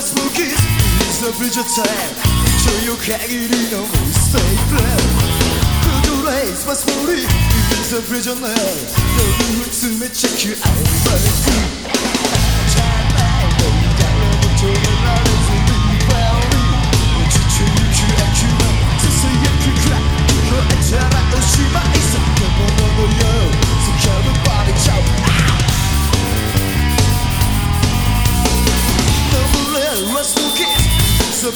a spooky It's a bridge of time 저요 限りの Stay Blair Who do raise my story It's a bridge of night 너무 웃음에 check you out of my 잘 말고 달라붙어 일어나는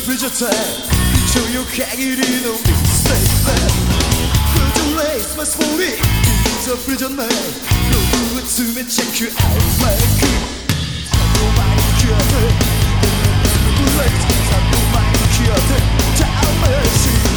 a プレジャーナイト夜を詰めチェックアウトマイク3の前に消えてブレイク3の前に消えてダメ